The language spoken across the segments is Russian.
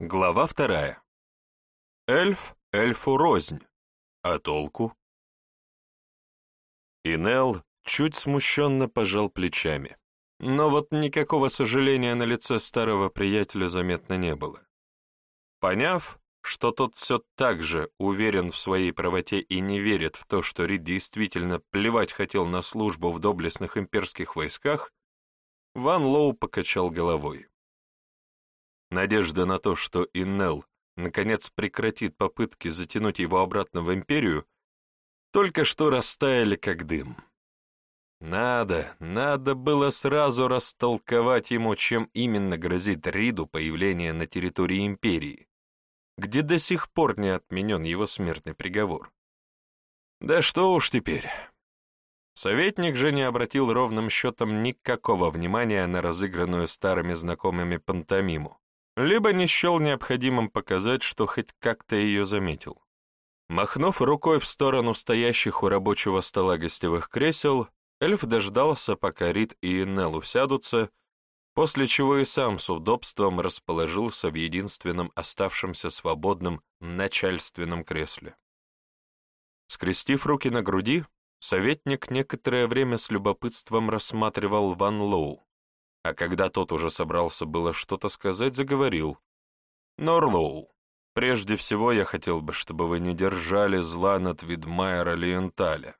Глава вторая. Эльф эльфу рознь. А толку? Инел чуть смущенно пожал плечами. Но вот никакого сожаления на лице старого приятеля заметно не было. Поняв, что тот все так же уверен в своей правоте и не верит в то, что Рид действительно плевать хотел на службу в доблестных имперских войсках, Ван Лоу покачал головой. Надежда на то, что Иннел наконец прекратит попытки затянуть его обратно в империю, только что растаяли как дым. Надо, надо было сразу растолковать ему, чем именно грозит Риду появление на территории империи, где до сих пор не отменен его смертный приговор. Да что уж теперь. Советник же не обратил ровным счетом никакого внимания на разыгранную старыми знакомыми пантомиму, либо не счел необходимым показать, что хоть как-то ее заметил. Махнув рукой в сторону стоящих у рабочего стола гостевых кресел, эльф дождался, пока Рид и Нелл усядутся, после чего и сам с удобством расположился в единственном оставшемся свободном начальственном кресле. Скрестив руки на груди, советник некоторое время с любопытством рассматривал Ван Лоу, а когда тот уже собрался было что-то сказать, заговорил. «Норлоу, прежде всего я хотел бы, чтобы вы не держали зла над Видмайера Лиенталя.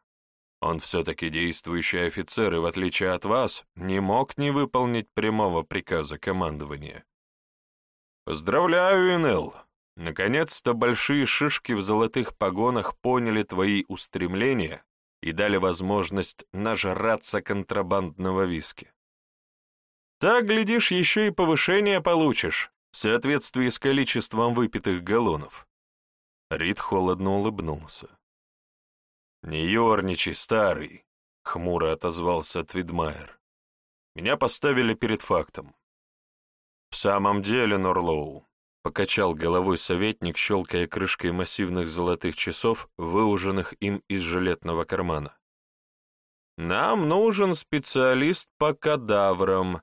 Он все-таки действующий офицер и, в отличие от вас, не мог не выполнить прямого приказа командования. Поздравляю, Инел. Наконец-то большие шишки в золотых погонах поняли твои устремления и дали возможность нажраться контрабандного виски. Так, глядишь, еще и повышение получишь, в соответствии с количеством выпитых галлонов. Рид холодно улыбнулся. «Не ерничай, старый», — хмуро отозвался Твидмайер. «Меня поставили перед фактом». «В самом деле, Норлоу», — покачал головой советник, щелкая крышкой массивных золотых часов, выуженных им из жилетного кармана. «Нам нужен специалист по кадаврам,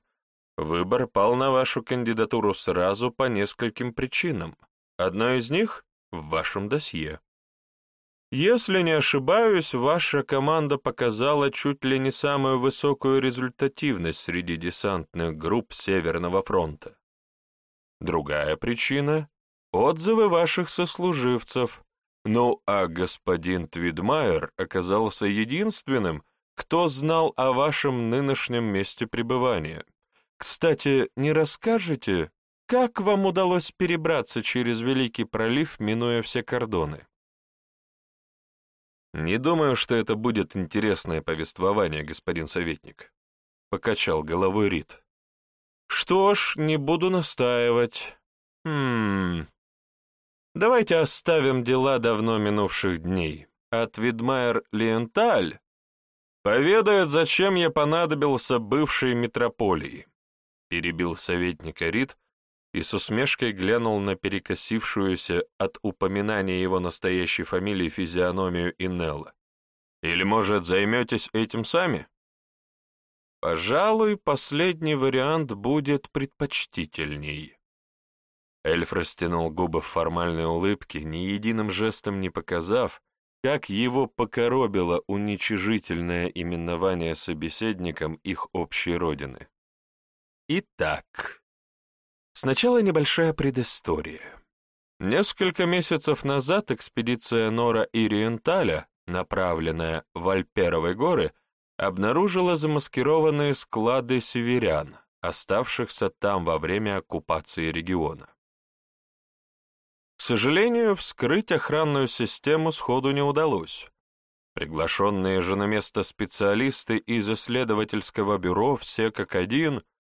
Выбор пал на вашу кандидатуру сразу по нескольким причинам. Одна из них — в вашем досье. Если не ошибаюсь, ваша команда показала чуть ли не самую высокую результативность среди десантных групп Северного фронта. Другая причина — отзывы ваших сослуживцев. Ну, а господин Твидмайер оказался единственным, кто знал о вашем нынешнем месте пребывания. Кстати, не расскажете, как вам удалось перебраться через Великий пролив, минуя все кордоны? Не думаю, что это будет интересное повествование, господин советник, покачал головой Рид. Что ж, не буду настаивать. Хм. Давайте оставим дела давно минувших дней. От Видмайер Лиенталь поведает, зачем я понадобился бывшей метрополии перебил советника Рид и с усмешкой глянул на перекосившуюся от упоминания его настоящей фамилии физиономию Инелла. «Или, может, займетесь этим сами?» «Пожалуй, последний вариант будет предпочтительней». Эльф растянул губы в формальной улыбке, ни единым жестом не показав, как его покоробило уничижительное именование собеседником их общей родины. Итак, сначала небольшая предыстория. Несколько месяцев назад экспедиция Нора и Риенталя, направленная в Альперовые горы, обнаружила замаскированные склады северян, оставшихся там во время оккупации региона. К сожалению, вскрыть охранную систему сходу не удалось. Приглашенные же на место специалисты из исследовательского бюро все как один –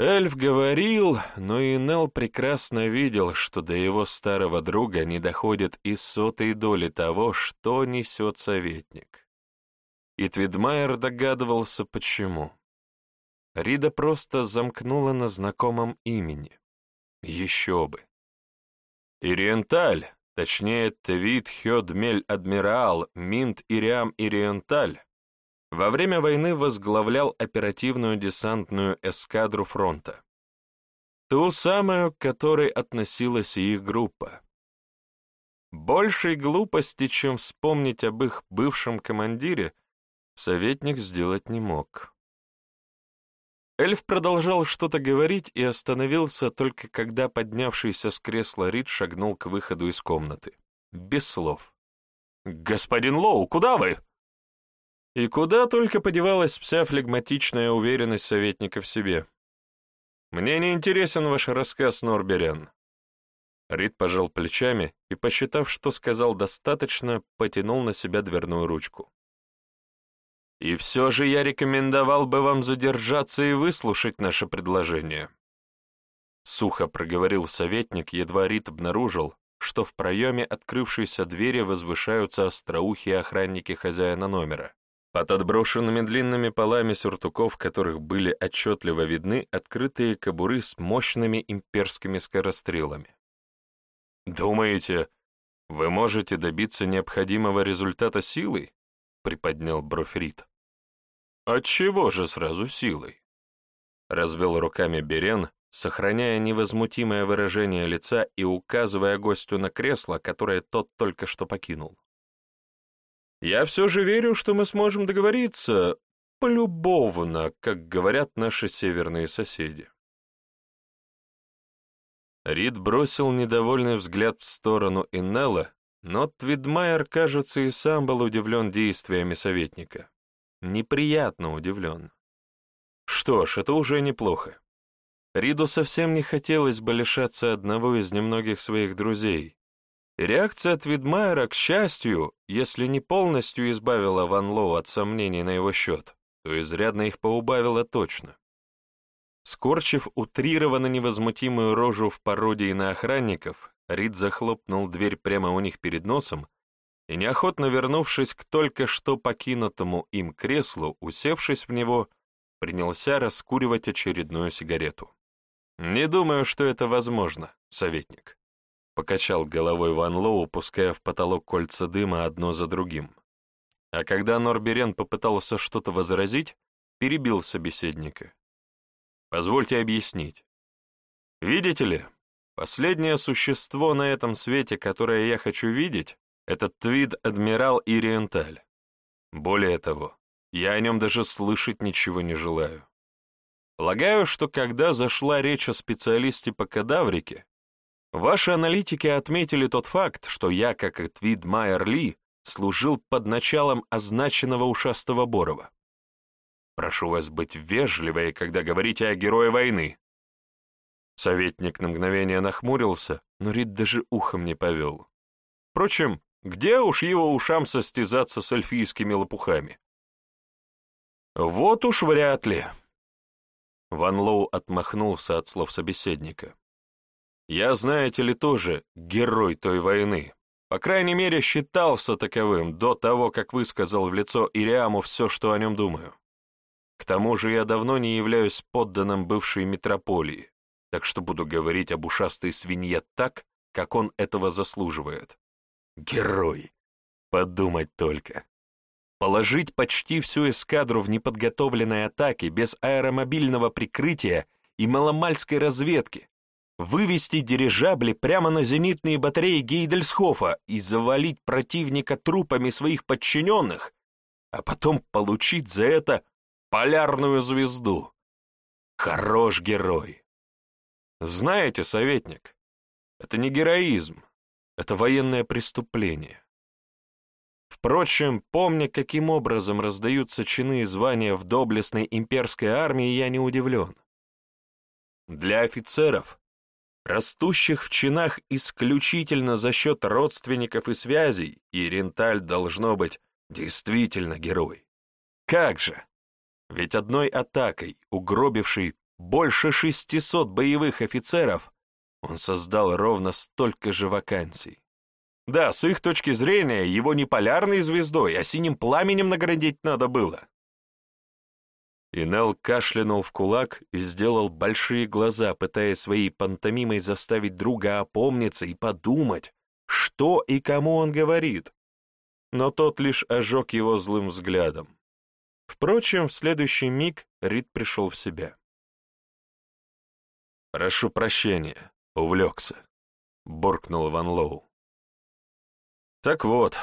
Эльф говорил, но и Нел прекрасно видел, что до его старого друга не доходит и сотой доли того, что несет советник. И Твидмайер догадывался, почему. Рида просто замкнула на знакомом имени. Еще бы. Ириенталь, точнее Твид Хёдмель Адмирал Минт Ириам Ириенталь, во время войны возглавлял оперативную десантную эскадру фронта. Ту самую, к которой относилась и их группа. Большей глупости, чем вспомнить об их бывшем командире, советник сделать не мог. Эльф продолжал что-то говорить и остановился только когда поднявшийся с кресла Рид шагнул к выходу из комнаты. Без слов. «Господин Лоу, куда вы?» И куда только подевалась вся флегматичная уверенность советника в себе. «Мне не интересен ваш рассказ, Норберян. Рид пожал плечами и, посчитав, что сказал достаточно, потянул на себя дверную ручку. «И все же я рекомендовал бы вам задержаться и выслушать наше предложение». Сухо проговорил советник, едва Рид обнаружил, что в проеме открывшейся двери возвышаются остроухие охранники хозяина номера. Под отброшенными длинными полами сюртуков, которых были отчетливо видны открытые кобуры с мощными имперскими скорострелами. «Думаете, вы можете добиться необходимого результата силой?» — приподнял бровь Рит. «Отчего же сразу силой?» Развел руками Берен, сохраняя невозмутимое выражение лица и указывая гостю на кресло, которое тот только что покинул. «Я все же верю, что мы сможем договориться полюбовно, как говорят наши северные соседи». Рид бросил недовольный взгляд в сторону Иннелла, но Твидмайер, кажется, и сам был удивлен действиями советника. Неприятно удивлен. Что ж, это уже неплохо. Риду совсем не хотелось бы лишаться одного из немногих своих друзей. Реакция Твидмайера, к счастью, если не полностью избавила Ван Лоу от сомнений на его счет, то изрядно их поубавила точно. Скорчив утрированно невозмутимую рожу в пародии на охранников, Рид захлопнул дверь прямо у них перед носом и, неохотно вернувшись к только что покинутому им креслу, усевшись в него, принялся раскуривать очередную сигарету. «Не думаю, что это возможно, советник», — покачал головой Ван Лоу, пуская в потолок кольца дыма одно за другим. А когда Норберен попытался что-то возразить, перебил собеседника. Позвольте объяснить. Видите ли, последнее существо на этом свете, которое я хочу видеть, это Твид-адмирал Ириенталь. Более того, я о нем даже слышать ничего не желаю. Полагаю, что когда зашла речь о специалисте по кадаврике, ваши аналитики отметили тот факт, что я, как и Твид Майер Ли, служил под началом означенного ушастого Борова. Прошу вас быть вежливой, когда говорите о герое войны». Советник на мгновение нахмурился, но Рид даже ухом не повел. Впрочем, где уж его ушам состязаться с эльфийскими лопухами? Вот уж вряд ли. Ван Лоу отмахнулся от слов собеседника. Я, знаете ли, тоже герой той войны. По крайней мере, считался таковым до того, как высказал в лицо Ириаму все, что о нем думаю. К тому же я давно не являюсь подданным бывшей метрополии, так что буду говорить об ушастой свинье так, как он этого заслуживает. Герой! Подумать только. Положить почти всю эскадру в неподготовленной атаке без аэромобильного прикрытия и маломальской разведки, вывести дирижабли прямо на зенитные батареи Гейдельсхофа и завалить противника трупами своих подчиненных, а потом получить за это полярную звезду. Хорош герой. Знаете, советник, это не героизм, это военное преступление. Впрочем, помня, каким образом раздаются чины и звания в доблестной имперской армии, я не удивлен. Для офицеров, растущих в чинах исключительно за счет родственников и связей, Иренталь должно быть действительно герой. Как же! Ведь одной атакой, угробившей больше 600 боевых офицеров, он создал ровно столько же вакансий. Да, с их точки зрения, его не полярной звездой, а синим пламенем наградить надо было. Инел кашлянул в кулак и сделал большие глаза, пытаясь своей пантомимой заставить друга опомниться и подумать, что и кому он говорит. Но тот лишь ожег его злым взглядом. Впрочем, в следующий миг Рид пришел в себя. Прошу прощения, увлекся, буркнул Ван Лоу. Так вот,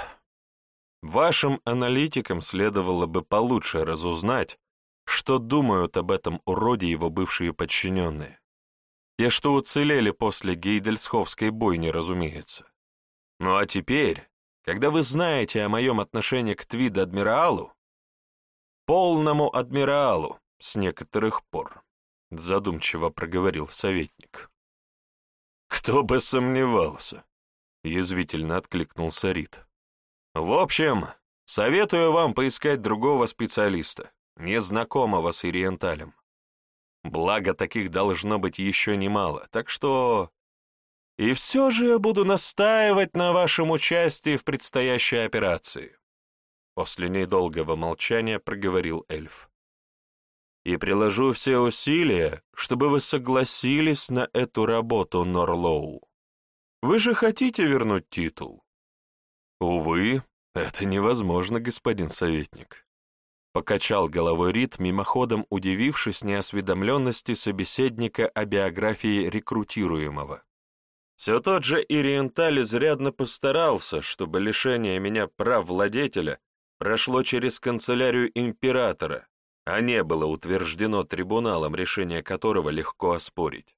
вашим аналитикам следовало бы получше разузнать, что думают об этом уроде его бывшие подчиненные. Те, что уцелели после Гейдельсховской бойни, разумеется. Ну а теперь, когда вы знаете о моем отношении к Твид-адмиралу, полному адмиралу с некоторых пор, задумчиво проговорил советник. Кто бы сомневался, язвительно откликнулся Рид. В общем, советую вам поискать другого специалиста, незнакомого с Ориенталем. Благо, таких должно быть еще немало, так что... И все же я буду настаивать на вашем участии в предстоящей операции. После недолгого молчания проговорил эльф. И приложу все усилия, чтобы вы согласились на эту работу, Норлоу. Вы же хотите вернуть титул? Увы, это невозможно, господин советник. Покачал головой Рид, мимоходом удивившись неосведомленности собеседника о биографии рекрутируемого. Все тот же Ириенталь изрядно постарался, чтобы лишение меня прав владетеля прошло через канцелярию императора, а не было утверждено трибуналом, решение которого легко оспорить.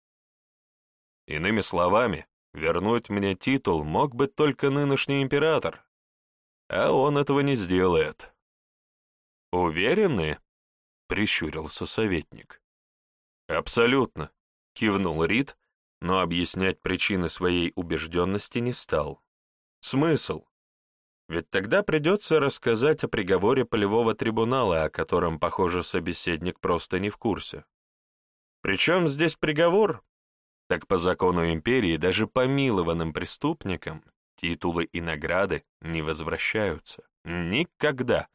Иными словами, Вернуть мне титул мог бы только нынешний император, а он этого не сделает. «Уверены?» — прищурился советник. «Абсолютно», — кивнул Рид, но объяснять причины своей убежденности не стал. «Смысл? Ведь тогда придется рассказать о приговоре полевого трибунала, о котором, похоже, собеседник просто не в курсе. Причем здесь приговор, так по закону империи даже помилованным преступникам титулы и награды не возвращаются. Никогда.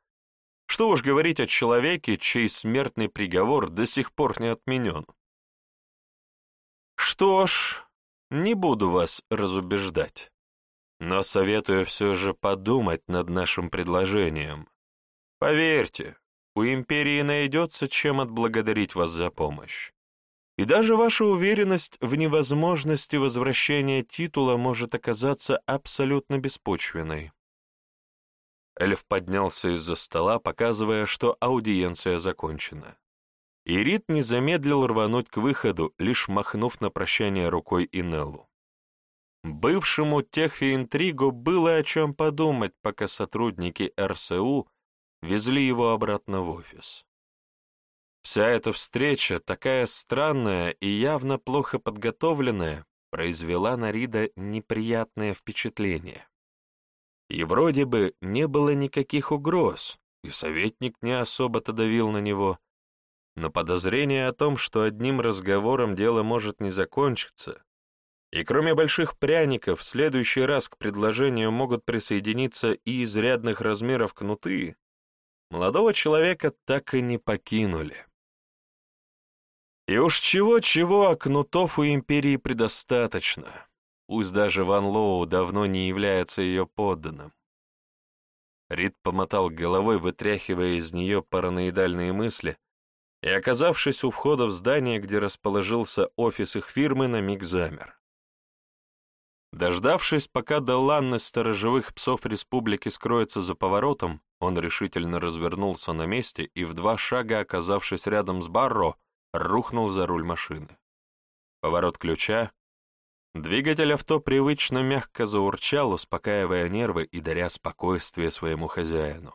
Что уж говорить о человеке, чей смертный приговор до сих пор не отменен. Что ж, не буду вас разубеждать, но советую все же подумать над нашим предложением. Поверьте, у империи найдется чем отблагодарить вас за помощь. И даже ваша уверенность в невозможности возвращения титула может оказаться абсолютно беспочвенной. Эльф поднялся из-за стола, показывая, что аудиенция закончена. И Рид не замедлил рвануть к выходу, лишь махнув на прощание рукой Инеллу. Бывшему Техфи-интригу было о чем подумать, пока сотрудники РСУ везли его обратно в офис. Вся эта встреча, такая странная и явно плохо подготовленная, произвела на Рида неприятное впечатление. И вроде бы не было никаких угроз, и советник не особо-то давил на него, но подозрение о том, что одним разговором дело может не закончиться, и кроме больших пряников, в следующий раз к предложению могут присоединиться и изрядных размеров кнуты, молодого человека так и не покинули. И уж чего-чего, а кнутов у империи предостаточно. Пусть даже Ван Лоу давно не является ее подданным. Рид помотал головой, вытряхивая из нее параноидальные мысли, и, оказавшись у входа в здание, где расположился офис их фирмы, на миг замер. Дождавшись, пока Даллан из сторожевых псов республики скроется за поворотом, он решительно развернулся на месте и, в два шага оказавшись рядом с Барро, рухнул за руль машины. Поворот ключа. Двигатель авто привычно мягко заурчал, успокаивая нервы и даря спокойствие своему хозяину.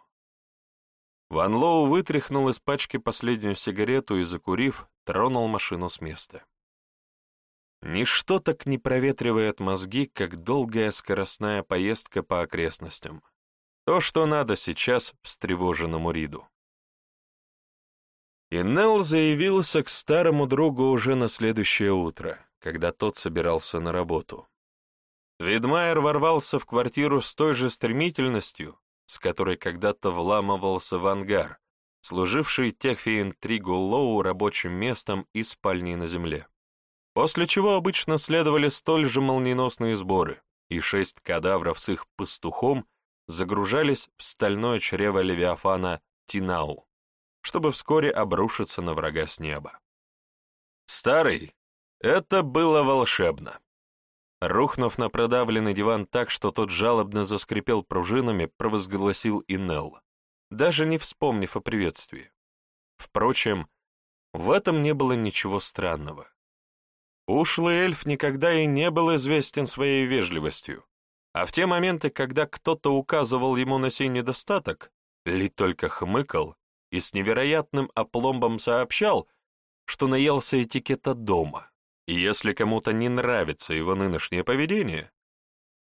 Ван Лоу вытряхнул из пачки последнюю сигарету и, закурив, тронул машину с места. Ничто так не проветривает мозги, как долгая скоростная поездка по окрестностям. То, что надо сейчас встревоженному Риду. И Нелл заявился к старому другу уже на следующее утро, когда тот собирался на работу. Видмайер ворвался в квартиру с той же стремительностью, с которой когда-то вламывался в ангар, служивший Техфи-интригу Лоу рабочим местом и спальней на земле. После чего обычно следовали столь же молниеносные сборы, и шесть кадавров с их пастухом загружались в стальное чрево Левиафана Тинау чтобы вскоре обрушиться на врага с неба. Старый, Это было волшебно. Рухнув на продавленный диван так, что тот жалобно заскрипел пружинами, провозгласил Инелл, даже не вспомнив о приветствии. Впрочем, в этом не было ничего странного. Ушлый эльф никогда и не был известен своей вежливостью, а в те моменты, когда кто-то указывал ему на сей недостаток, Ли только хмыкал и с невероятным опломбом сообщал, что наелся этикета дома, и если кому-то не нравится его нынешнее поведение,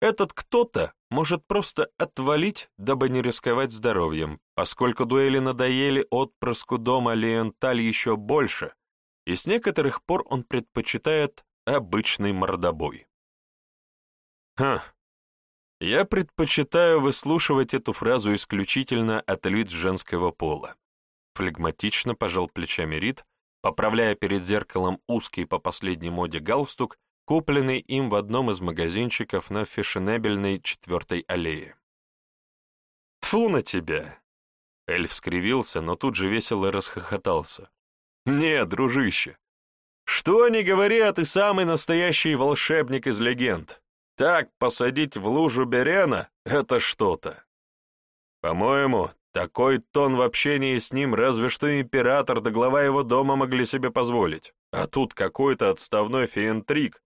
этот кто-то может просто отвалить, дабы не рисковать здоровьем, поскольку дуэли надоели отпрыску дома Леонталь еще больше, и с некоторых пор он предпочитает обычный мордобой. Ха, я предпочитаю выслушивать эту фразу исключительно от лиц женского пола. Флегматично пожал плечами Рид, поправляя перед зеркалом узкий по последней моде галстук, купленный им в одном из магазинчиков на фешенебельной четвертой аллее. «Тьфу на тебя!» Эльф скривился, но тут же весело расхохотался. «Не, дружище, что ни говори, а ты самый настоящий волшебник из легенд. Так посадить в лужу Берена — это что-то. По-моему, такой тон в общении с ним разве что император да глава его дома могли себе позволить. А тут какой-то отставной феентрик.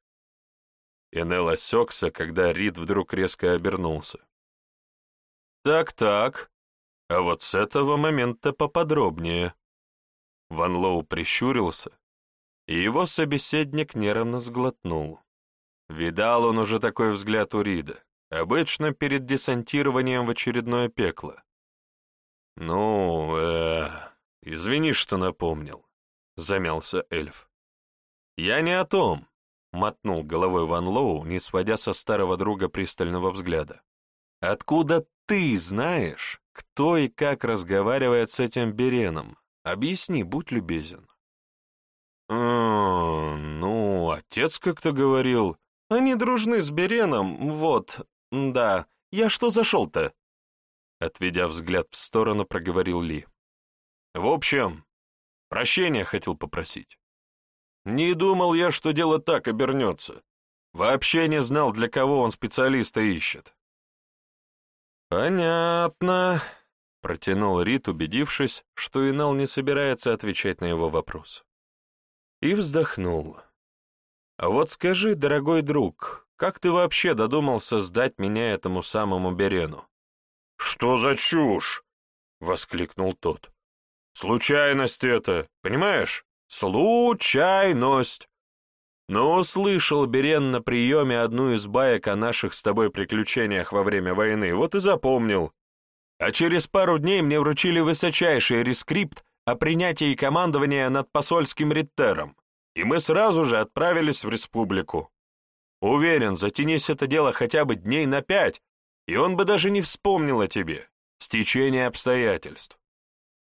Энел осекся, когда Рид вдруг резко обернулся. «Так-так, а вот с этого момента поподробнее». Ван Лоу прищурился, и его собеседник нервно сглотнул. Видал он уже такой взгляд у Рида, обычно перед десантированием в очередное пекло. «Ну, э, извини, что напомнил», — замялся эльф. «Я не о том», — мотнул головой Ван Лоу, не сводя со старого друга пристального взгляда. «Откуда ты знаешь, кто и как разговаривает с этим Береном? Объясни, будь любезен». «Э, «Ну, отец как-то говорил. Они дружны с Береном, вот, да. Я что зашел-то?» Отведя взгляд в сторону, проговорил Ли. «В общем, прощения хотел попросить. Не думал я, что дело так обернется. Вообще не знал, для кого он специалиста ищет». «Понятно», — протянул Рит, убедившись, что Инал не собирается отвечать на его вопрос и вздохнул. «А вот скажи, дорогой друг, как ты вообще додумался сдать меня этому самому Берену?» «Что за чушь?» — воскликнул тот. «Случайность это, понимаешь? Случайность!» Но услышал Берен на приеме одну из баек о наших с тобой приключениях во время войны, вот и запомнил. А через пару дней мне вручили высочайший рескрипт о принятии командования над посольским риттером, и мы сразу же отправились в республику. Уверен, затянись это дело хотя бы дней на пять, и он бы даже не вспомнил о тебе, стечение обстоятельств.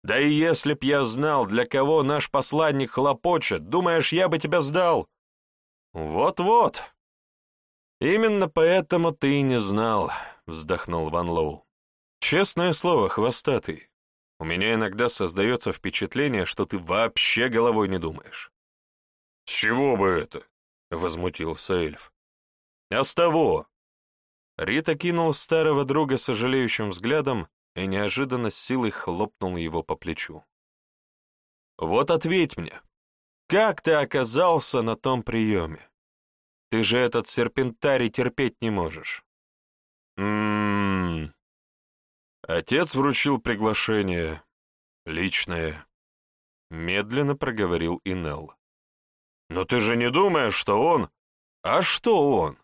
Да и если б я знал, для кого наш посланник хлопочет, думаешь, я бы тебя сдал? Вот-вот. Именно поэтому ты и не знал, вздохнул Ван Лоу. Честное слово, хвостатый, у меня иногда создается впечатление, что ты вообще головой не думаешь». «С чего бы это?» — возмутился эльф. «А с того!» Рита кинул старого друга сожалеющим взглядом и неожиданно с силой хлопнул его по плечу. «Вот ответь мне, как ты оказался на том приеме? Ты же этот серпентарий терпеть не можешь». «М-м-м...» Отец вручил приглашение. Личное. Медленно проговорил Инел. Но ты же не думаешь, что он... А что он?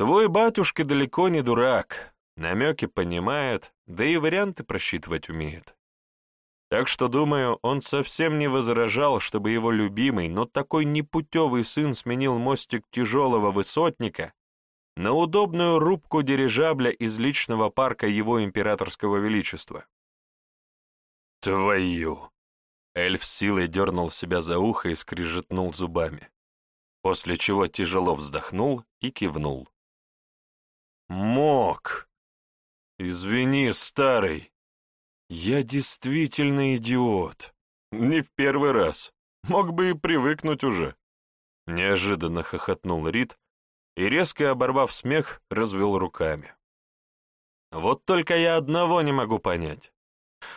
Твой батюшка далеко не дурак. Намеки понимает, да и варианты просчитывать умеет. Так что, думаю, он совсем не возражал, чтобы его любимый, но такой непутевый сын сменил мостик тяжелого высотника на удобную рубку дирижабля из личного парка его императорского величества. «Твою!» Эльф силой дернул себя за ухо и скрижетнул зубами, после чего тяжело вздохнул и кивнул. «Мог! Извини, старый, я действительно идиот. Не в первый раз. Мог бы и привыкнуть уже. неожиданно хохотнул Рид и, резко оборвав смех, развел руками. Вот только я одного не могу понять.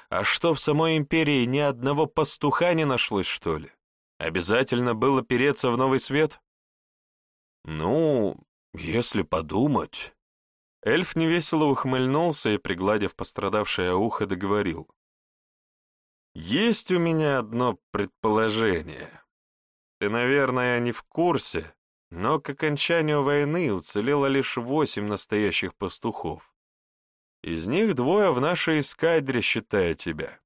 А что, в самой империи ни одного пастуха не нашлось, что ли? Обязательно было переться в новый свет? Ну, если подумать... Эльф невесело ухмыльнулся и, пригладив пострадавшее ухо, договорил. «Есть у меня одно предположение. Ты, наверное, не в курсе, но к окончанию войны уцелело лишь восемь настоящих пастухов. Из них двое в нашей эскадре, считая тебя».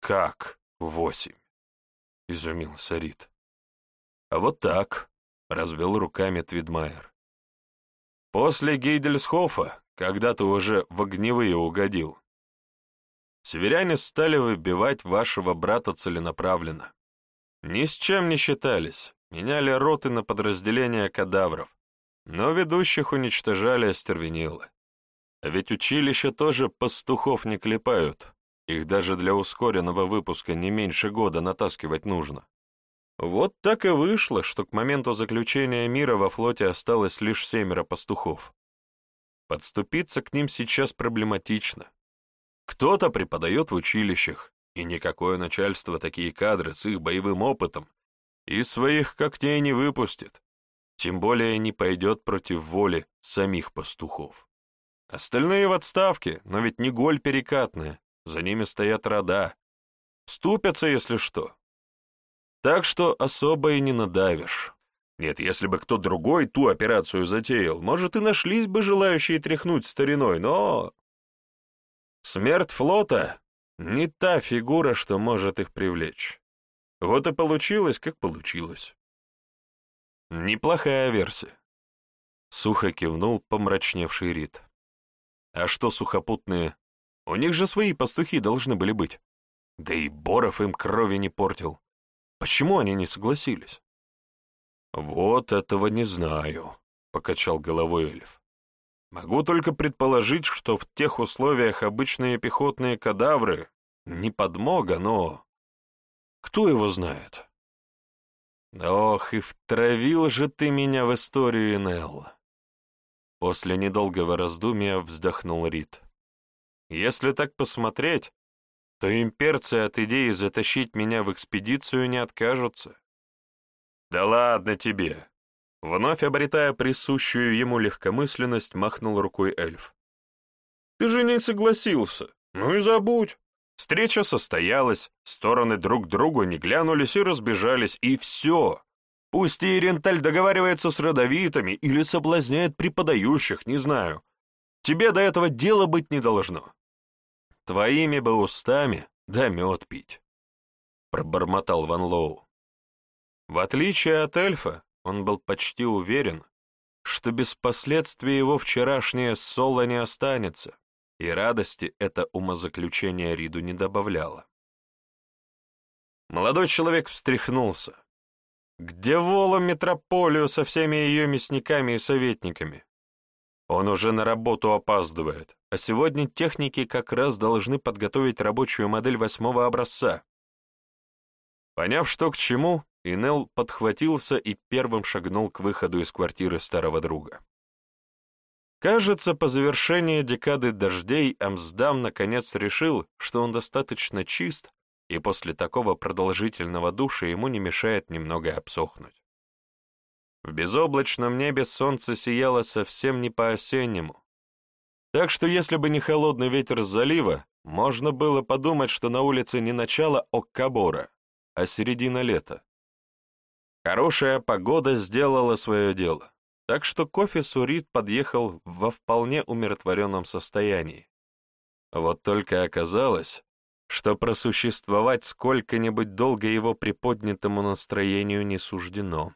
«Как восемь?» — изумился Рид. «А вот так», — развел руками Твидмайер. После Гейдельсхофа, когда ты уже в огневые угодил, северяне стали выбивать вашего брата целенаправленно. Ни с чем не считались, меняли роты на подразделения кадавров, но ведущих уничтожали остервенело. А ведь училища тоже пастухов не клепают, их даже для ускоренного выпуска не меньше года натаскивать нужно. Вот так и вышло, что к моменту заключения мира во флоте осталось лишь семеро пастухов. Подступиться к ним сейчас проблематично. Кто-то преподает в училищах, и никакое начальство такие кадры с их боевым опытом и своих когтей не выпустит, тем более не пойдет против воли самих пастухов. Остальные в отставке, но ведь не голь перекатная, за ними стоят рода. Ступятся, если что, так что особо и не надавишь. Нет, если бы кто другой ту операцию затеял, может, и нашлись бы желающие тряхнуть стариной, но... Смерть флота — не та фигура, что может их привлечь. Вот и получилось, как получилось. Неплохая версия. Сухо кивнул помрачневший Рид. А что сухопутные? У них же свои пастухи должны были быть. Да и Боров им крови не портил. Почему они не согласились? Вот этого не знаю, покачал головой эльф. Могу только предположить, что в тех условиях обычные пехотные кадавры не подмога, но... Кто его знает? Ох, и втравил же ты меня в историю, Нелл. После недолгого раздумья вздохнул Рид. Если так посмотреть, то имперцы от идеи затащить меня в экспедицию не откажутся. Да ладно тебе. Вновь обретая присущую ему легкомысленность, махнул рукой эльф. Ты же не согласился. Ну и забудь. Встреча состоялась, стороны друг другу не глянулись и разбежались, и все. Пусть Иренталь договаривается с родовитыми или соблазняет преподающих, не знаю. Тебе до этого дела быть не должно. Твоими бы устами да мед пить, — пробормотал Ван Лоу. В отличие от эльфа, он был почти уверен, что без последствий его вчерашнее соло не останется, и радости это умозаключение Риду не добавляло. Молодой человек встряхнулся. Где Волу метрополию со всеми ее мясниками и советниками? Он уже на работу опаздывает, а сегодня техники как раз должны подготовить рабочую модель восьмого образца. Поняв, что к чему, Инел подхватился и первым шагнул к выходу из квартиры старого друга. Кажется, по завершении декады дождей Амсдам наконец решил, что он достаточно чист, и после такого продолжительного душа ему не мешает немного обсохнуть. В безоблачном небе солнце сияло совсем не по-осеннему. Так что если бы не холодный ветер с залива, можно было подумать, что на улице не начало Оккабора, а середина лета. Хорошая погода сделала свое дело, так что кофе Сурит подъехал во вполне умиротворенном состоянии. Вот только оказалось, что просуществовать сколько-нибудь долго его приподнятому настроению не суждено.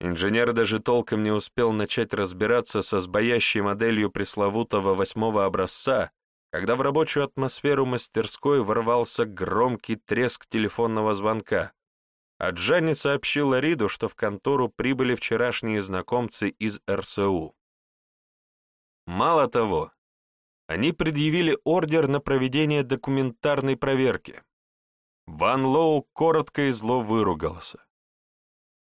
Инженер даже толком не успел начать разбираться со сбоящей моделью пресловутого восьмого образца, когда в рабочую атмосферу мастерской ворвался громкий треск телефонного звонка, а Джанни сообщила Риду, что в контору прибыли вчерашние знакомцы из РСУ. Мало того, они предъявили ордер на проведение документарной проверки. Ван Лоу коротко и зло выругался.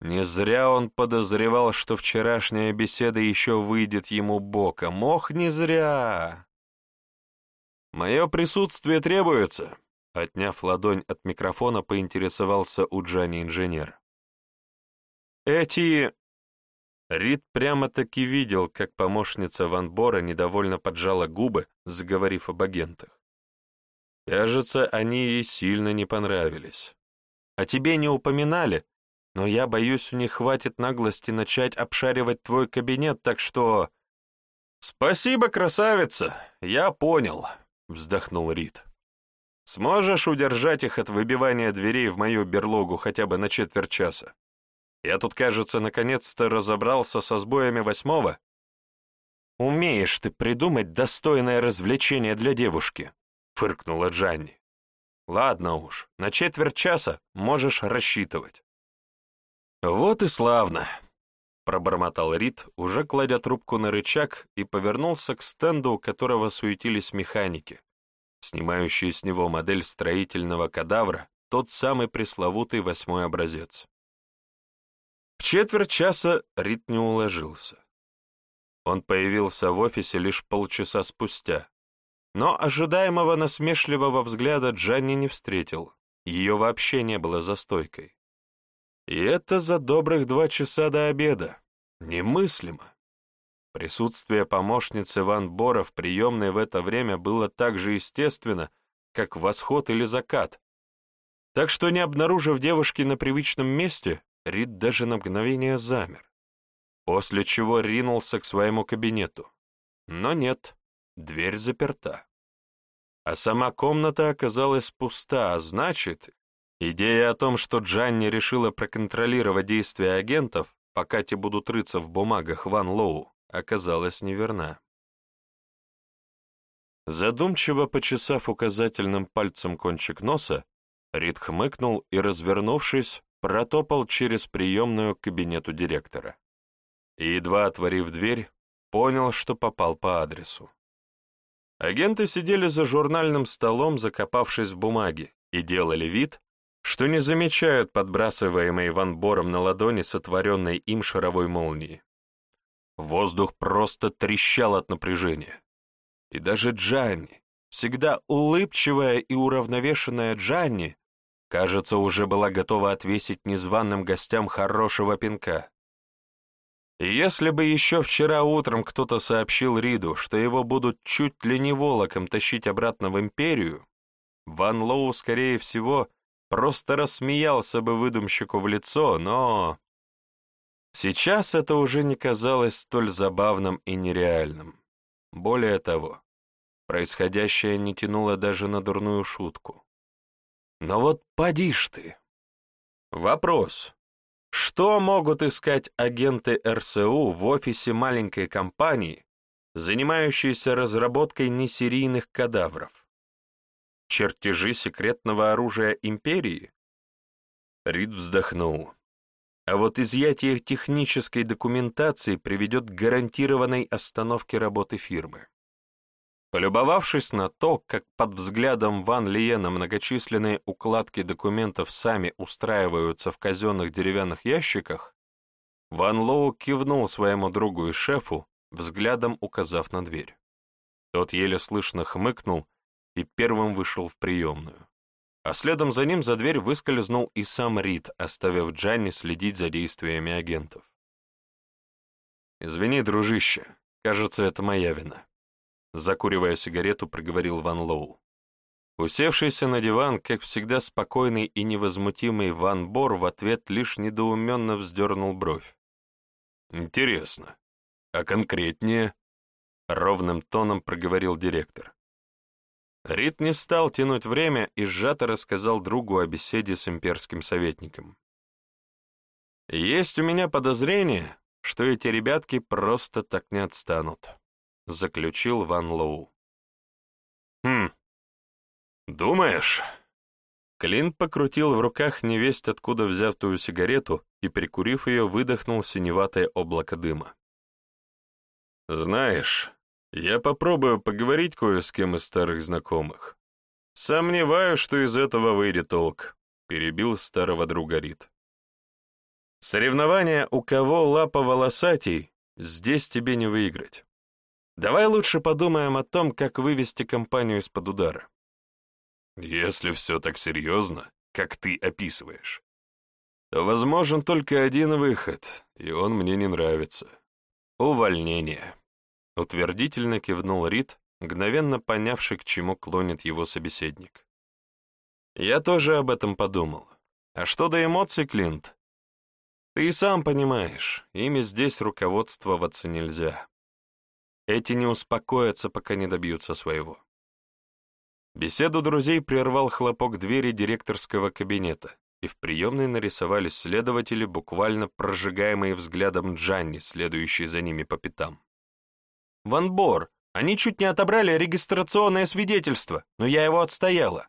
Не зря он подозревал, что вчерашняя беседа еще выйдет ему боком. Ох, не зря! «Мое присутствие требуется», — отняв ладонь от микрофона, поинтересовался у Джани инженер. «Эти...» Рид прямо-таки видел, как помощница Ван Бора недовольно поджала губы, заговорив об агентах. Кажется, они ей сильно не понравились. «А тебе не упоминали, но я боюсь, у них хватит наглости начать обшаривать твой кабинет, так что...» «Спасибо, красавица, я понял», — вздохнул Рид. «Сможешь удержать их от выбивания дверей в мою берлогу хотя бы на четверть часа? Я тут, кажется, наконец-то разобрался со сбоями восьмого». «Умеешь ты придумать достойное развлечение для девушки», — фыркнула Джанни. «Ладно уж, на четверть часа можешь рассчитывать». «Вот и славно», — пробормотал Рид, уже кладя трубку на рычаг, и повернулся к стенду, у которого суетились механики, снимающие с него модель строительного кадавра, тот самый пресловутый восьмой образец. В четверть часа Рид не уложился. Он появился в офисе лишь полчаса спустя, но ожидаемого насмешливого взгляда Джанни не встретил, ее вообще не было за стойкой. И это за добрых два часа до обеда. Немыслимо. Присутствие помощницы Ван Бора в приемной в это время было так же естественно, как восход или закат. Так что, не обнаружив девушки на привычном месте, Рид даже на мгновение замер, после чего ринулся к своему кабинету. Но нет, дверь заперта. А сама комната оказалась пуста, а значит, Идея о том, что Джанни решила проконтролировать действия агентов, пока те будут рыться в бумагах Ван Лоу, оказалась неверна. Задумчиво почесав указательным пальцем кончик носа, Рид хмыкнул и, развернувшись, протопал через приемную к кабинету директора. И, едва отворив дверь, понял, что попал по адресу. Агенты сидели за журнальным столом, закопавшись в бумаге, и делали вид, что не замечают подбрасываемой Ван Бором на ладони сотворенной им шаровой молнии. Воздух просто трещал от напряжения. И даже Джанни, всегда улыбчивая и уравновешенная Джанни, кажется, уже была готова отвесить незваным гостям хорошего пинка. И если бы еще вчера утром кто-то сообщил Риду, что его будут чуть ли не волоком тащить обратно в Империю, Ван Лоу, скорее всего, просто рассмеялся бы выдумщику в лицо, но... Сейчас это уже не казалось столь забавным и нереальным. Более того, происходящее не тянуло даже на дурную шутку. Но вот поди ж ты. Вопрос. Что могут искать агенты РСУ в офисе маленькой компании, занимающейся разработкой несерийных кадавров? Чертежи секретного оружия империи? Рид вздохнул. А вот изъятие технической документации приведет к гарантированной остановке работы фирмы. Полюбовавшись на то, как под взглядом Ван Лиена многочисленные укладки документов сами устраиваются в казенных деревянных ящиках, Ван Лоу кивнул своему другу и шефу, взглядом указав на дверь. Тот еле слышно хмыкнул и первым вышел в приемную. А следом за ним за дверь выскользнул и сам Рид, оставив Джанни следить за действиями агентов. «Извини, дружище, кажется, это моя вина», — закуривая сигарету, проговорил Ван Лоу. Усевшийся на диван, как всегда спокойный и невозмутимый Ван Бор в ответ лишь недоуменно вздернул бровь. «Интересно, а конкретнее?» — ровным тоном проговорил директор. Рид не стал тянуть время и сжато рассказал другу о беседе с имперским советником. «Есть у меня подозрение, что эти ребятки просто так не отстанут», — заключил Ван Лоу. «Хм, думаешь?» Клинт покрутил в руках невесть откуда взятую сигарету и, прикурив ее, выдохнул синеватое облако дыма. «Знаешь, я попробую поговорить кое с кем из старых знакомых. Сомневаюсь, что из этого выйдет толк, перебил старого друга Рид. Соревнования у кого лапа волосатей, здесь тебе не выиграть. Давай лучше подумаем о том, как вывести компанию из-под удара. Если все так серьезно, как ты описываешь, то возможен только один выход, и он мне не нравится. Увольнение. Утвердительно кивнул Рид, мгновенно понявший, к чему клонит его собеседник. Я тоже об этом подумал. А что до эмоций, Клинт? Ты и сам понимаешь, ими здесь руководствоваться нельзя. Эти не успокоятся, пока не добьются своего. Беседу друзей прервал хлопок двери директорского кабинета, и в приемной нарисовались следователи, буквально прожигаемые взглядом Джанни, следующие за ними по пятам. «Ван Бор, они чуть не отобрали регистрационное свидетельство, но я его отстояла.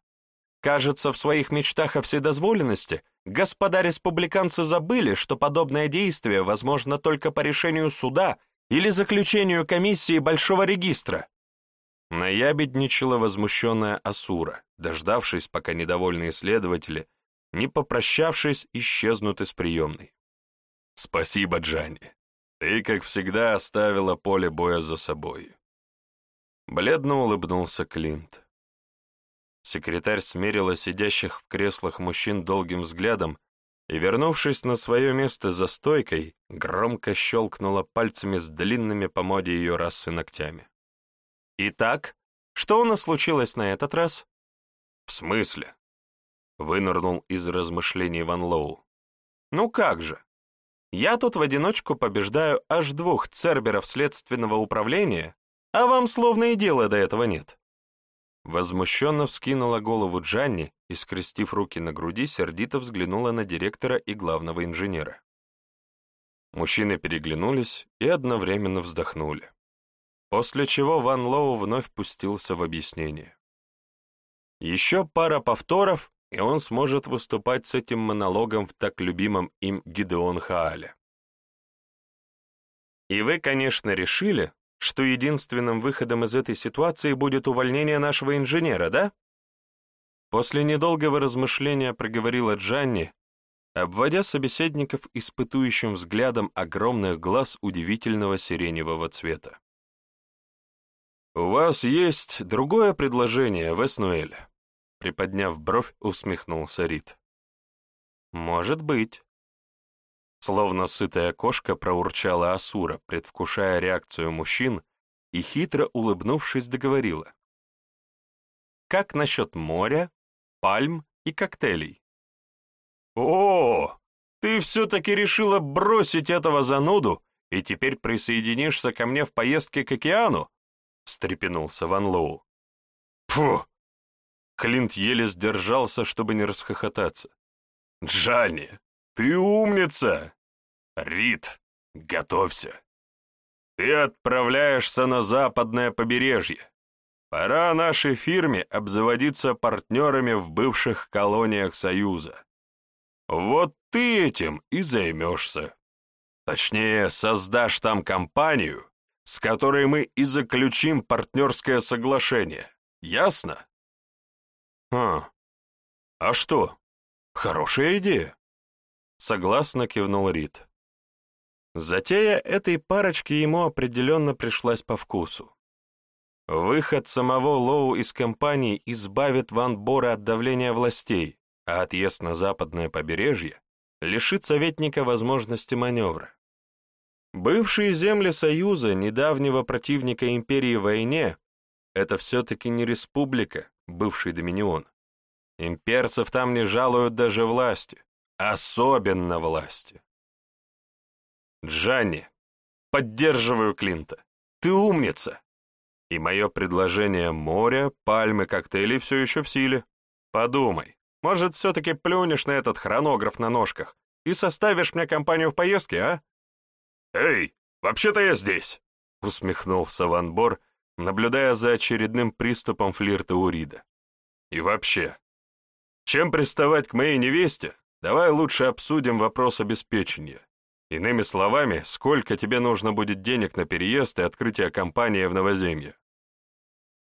Кажется, в своих мечтах о вседозволенности господа республиканцы забыли, что подобное действие возможно только по решению суда или заключению комиссии Большого регистра. Наябедничала возмущенная Асура, дождавшись, пока недовольные следователи, не попрощавшись, исчезнут из приемной. «Спасибо, Джанни. Ты, как всегда, оставила поле боя за собой». Бледно улыбнулся Клинт. Секретарь смерила сидящих в креслах мужчин долгим взглядом и, вернувшись на свое место за стойкой, громко щелкнула пальцами с длинными по моде ее расы ногтями. «Итак, что у нас случилось на этот раз?» «В смысле?» — вынырнул из размышлений Ван Лоу. «Ну как же? Я тут в одиночку побеждаю аж двух церберов следственного управления, а вам словно и дела до этого нет. Возмущенно вскинула голову Джанни и, скрестив руки на груди, сердито взглянула на директора и главного инженера. Мужчины переглянулись и одновременно вздохнули. После чего Ван Лоу вновь пустился в объяснение. Еще пара повторов, и он сможет выступать с этим монологом в так любимом им Гидеон Хаале. И вы, конечно, решили, что единственным выходом из этой ситуации будет увольнение нашего инженера, да? После недолгого размышления проговорила Джанни, обводя собеседников испытующим взглядом огромных глаз удивительного сиреневого цвета. «У вас есть другое предложение, Веснуэль?» Приподняв бровь, усмехнулся Рид. «Может быть», Словно сытая кошка проурчала Асура, предвкушая реакцию мужчин, и хитро улыбнувшись договорила. «Как насчет моря, пальм и коктейлей?» «О, ты все-таки решила бросить этого зануду и теперь присоединишься ко мне в поездке к океану?» — встрепенулся Ван Лоу. «Фу!» Клинт еле сдержался, чтобы не расхохотаться. «Джанни, ты умница! Рид, готовься. Ты отправляешься на западное побережье. Пора нашей фирме обзаводиться партнерами в бывших колониях Союза. Вот ты этим и займешься. Точнее, создашь там компанию, с которой мы и заключим партнерское соглашение. Ясно? А, а что? Хорошая идея. Согласно кивнул Рид. Затея этой парочки ему определенно пришлась по вкусу. Выход самого Лоу из компании избавит Ван Бора от давления властей, а отъезд на западное побережье лишит советника возможности маневра. Бывшие земли Союза, недавнего противника империи в войне, это все-таки не республика, бывший доминион. Имперцев там не жалуют даже власти. Особенно власти. Джанни, поддерживаю Клинта. Ты умница. И мое предложение моря, пальмы, коктейли все еще в силе. Подумай, может, все-таки плюнешь на этот хронограф на ножках и составишь мне компанию в поездке, а? Эй, вообще-то я здесь, усмехнулся Ван Бор, наблюдая за очередным приступом флирта у Рида. И вообще, чем приставать к моей невесте, Давай лучше обсудим вопрос обеспечения. Иными словами, сколько тебе нужно будет денег на переезд и открытие компании в Новоземье?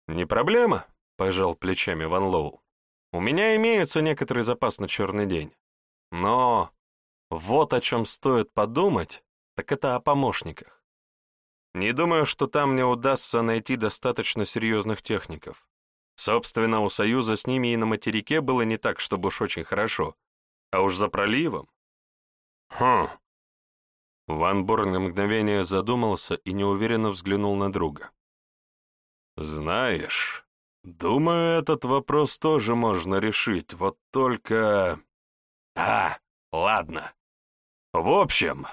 Не проблема, пожал плечами Ван Лоу. У меня имеется некоторый запас на черный день. Но вот о чем стоит подумать, так это о помощниках. Не думаю, что там мне удастся найти достаточно серьезных техников. Собственно, у Союза с ними и на материке было не так, чтобы уж очень хорошо. А уж за проливом... Хм. Ван Борн на мгновение задумался и неуверенно взглянул на друга. «Знаешь, думаю, этот вопрос тоже можно решить, вот только...» «А, ладно. В общем,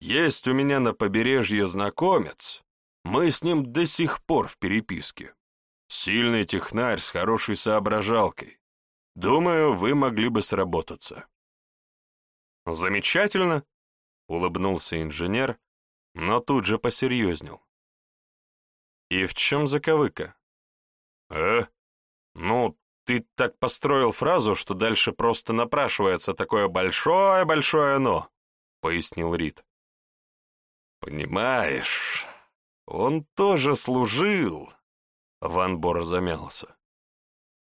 есть у меня на побережье знакомец, мы с ним до сих пор в переписке. Сильный технарь с хорошей соображалкой. Думаю, вы могли бы сработаться». «Замечательно», — улыбнулся инженер, но тут же посерьезнел. «И в чем заковыка?» «Э? Ну, ты так построил фразу, что дальше просто напрашивается такое большое-большое «но», — пояснил Рид. «Понимаешь, он тоже служил», — Ван Бор замялся.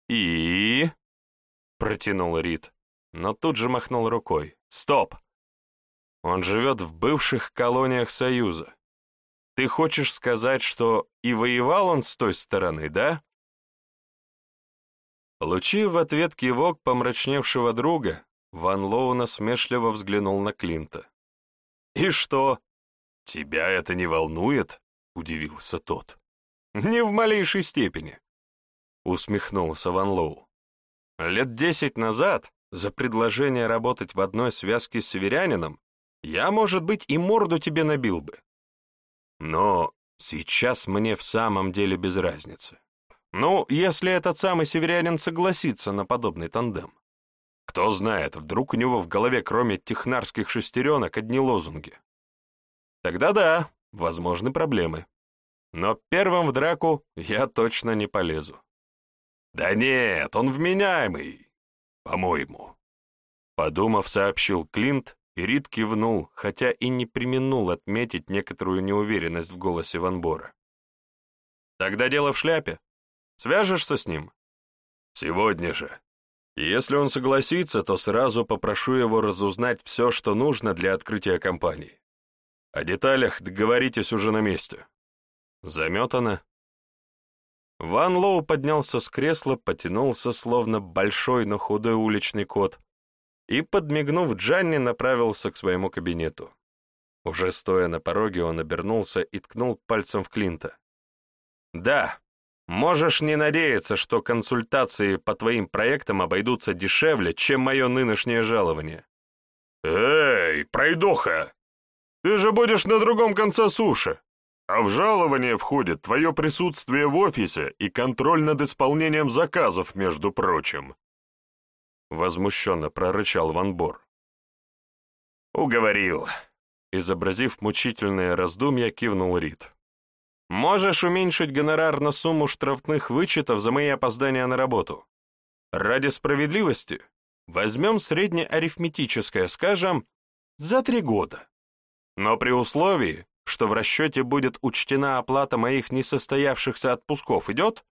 «И?» — протянул Рид, но тут же махнул рукой. «Стоп! Он живет в бывших колониях Союза. Ты хочешь сказать, что и воевал он с той стороны, да?» Получив в ответ кивок помрачневшего друга, Ван Лоу насмешливо взглянул на Клинта. «И что, «Тебя это не волнует?» — удивился тот. «Не в малейшей степени», — усмехнулся Ван Лоу. «Лет десять назад за предложение работать в одной связке с северянином я, может быть, и морду тебе набил бы. Но сейчас мне в самом деле без разницы. Ну, если этот самый северянин согласится на подобный тандем. Кто знает, вдруг у него в голове, кроме технарских шестеренок, одни лозунги. Тогда да, возможны проблемы. Но первым в драку я точно не полезу. Да нет, он вменяемый, по-моему. Подумав, сообщил Клинт, и Рид кивнул, хотя и не применул отметить некоторую неуверенность в голосе Ван Бора. «Тогда дело в шляпе. Свяжешься с ним?» «Сегодня же. если он согласится, то сразу попрошу его разузнать все, что нужно для открытия компании. О деталях договоритесь уже на месте. Заметано. Ван Лоу поднялся с кресла, потянулся, словно большой, но худой уличный кот, и, подмигнув Джанни, направился к своему кабинету. Уже стоя на пороге, он обернулся и ткнул пальцем в Клинта. «Да, можешь не надеяться, что консультации по твоим проектам обойдутся дешевле, чем мое нынешнее жалование». «Эй, пройдоха!» Ты же будешь на другом конце суши. А в жалование входит твое присутствие в офисе и контроль над исполнением заказов, между прочим. Возмущенно прорычал Ван Бор. Уговорил. Изобразив мучительное раздумья, кивнул Рид. «Можешь уменьшить гонорар на сумму штрафных вычетов за мои опоздания на работу. Ради справедливости возьмем среднеарифметическое, скажем, за три года. Но при условии, что в расчете будет учтена оплата моих несостоявшихся отпусков, идет?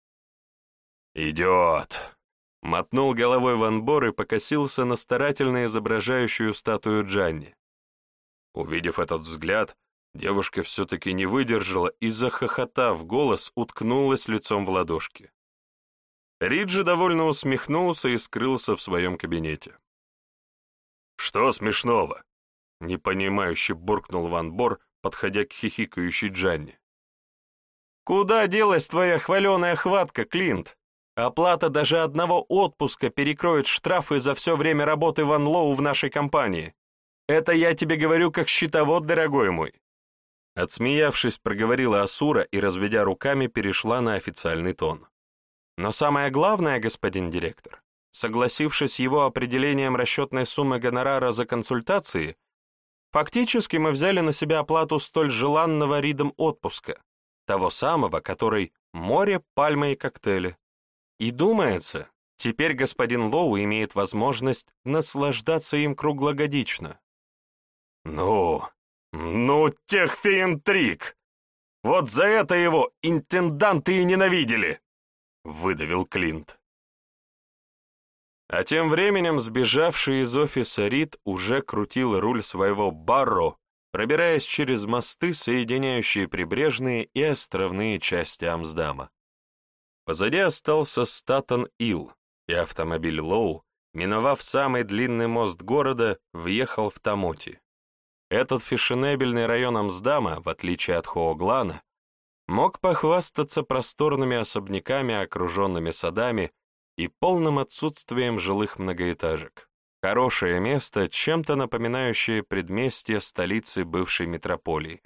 Идет. Мотнул головой Ван Бор и покосился на старательно изображающую статую Джанни. Увидев этот взгляд, девушка все-таки не выдержала и, захохотав голос, уткнулась лицом в ладошки. Риджи довольно усмехнулся и скрылся в своем кабинете. «Что смешного?» Непонимающе буркнул Ван Бор, подходя к хихикающей Джанни. «Куда делась твоя хваленая хватка, Клинт? Оплата даже одного отпуска перекроет штрафы за все время работы Ван Лоу в нашей компании. Это я тебе говорю как счетовод, дорогой мой». Отсмеявшись, проговорила Асура и, разведя руками, перешла на официальный тон. «Но самое главное, господин директор, согласившись его определением расчетной суммы гонорара за консультации, Фактически мы взяли на себя оплату столь желанного Ридом отпуска, того самого, который море, пальмы и коктейли. И думается, теперь господин Лоу имеет возможность наслаждаться им круглогодично. Ну, ну, техфиентрик! Вот за это его интенданты и ненавидели! Выдавил Клинт. А тем временем сбежавший из офиса Рид уже крутил руль своего барро, пробираясь через мосты, соединяющие прибрежные и островные части Амсдама. Позади остался Статон-Ил, и автомобиль Лоу, миновав самый длинный мост города, въехал в Тамоти. Этот фешенебельный район Амсдама, в отличие от Хооглана, мог похвастаться просторными особняками, окруженными садами и полным отсутствием жилых многоэтажек. Хорошее место, чем-то напоминающее предместье столицы бывшей метрополии.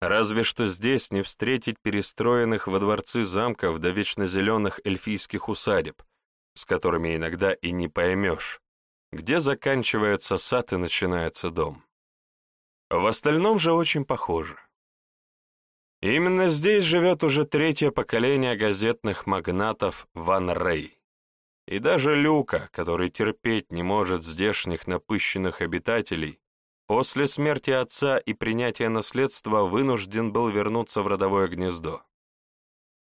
Разве что здесь не встретить перестроенных во дворцы замков до вечно зеленых эльфийских усадеб, с которыми иногда и не поймешь, где заканчивается сад и начинается дом. В остальном же очень похоже. Именно здесь живет уже третье поколение газетных магнатов Ван Рей. И даже Люка, который терпеть не может здешних напыщенных обитателей, после смерти отца и принятия наследства вынужден был вернуться в родовое гнездо.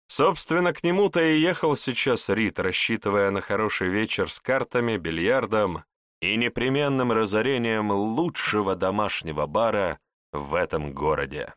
Собственно, к нему-то и ехал сейчас Рит, рассчитывая на хороший вечер с картами, бильярдом и непременным разорением лучшего домашнего бара в этом городе.